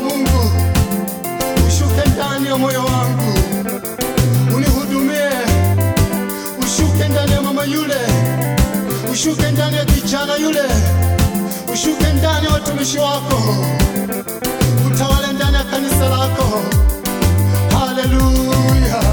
Mungu ushuke ndani ya moyo wangu, unihudumie, ushuke ndani ya mama yule, ushuke ndani ya kijana yule, ushuke ndani ya watumishi wako, utawale ndani ya kanisa lako. Haleluya.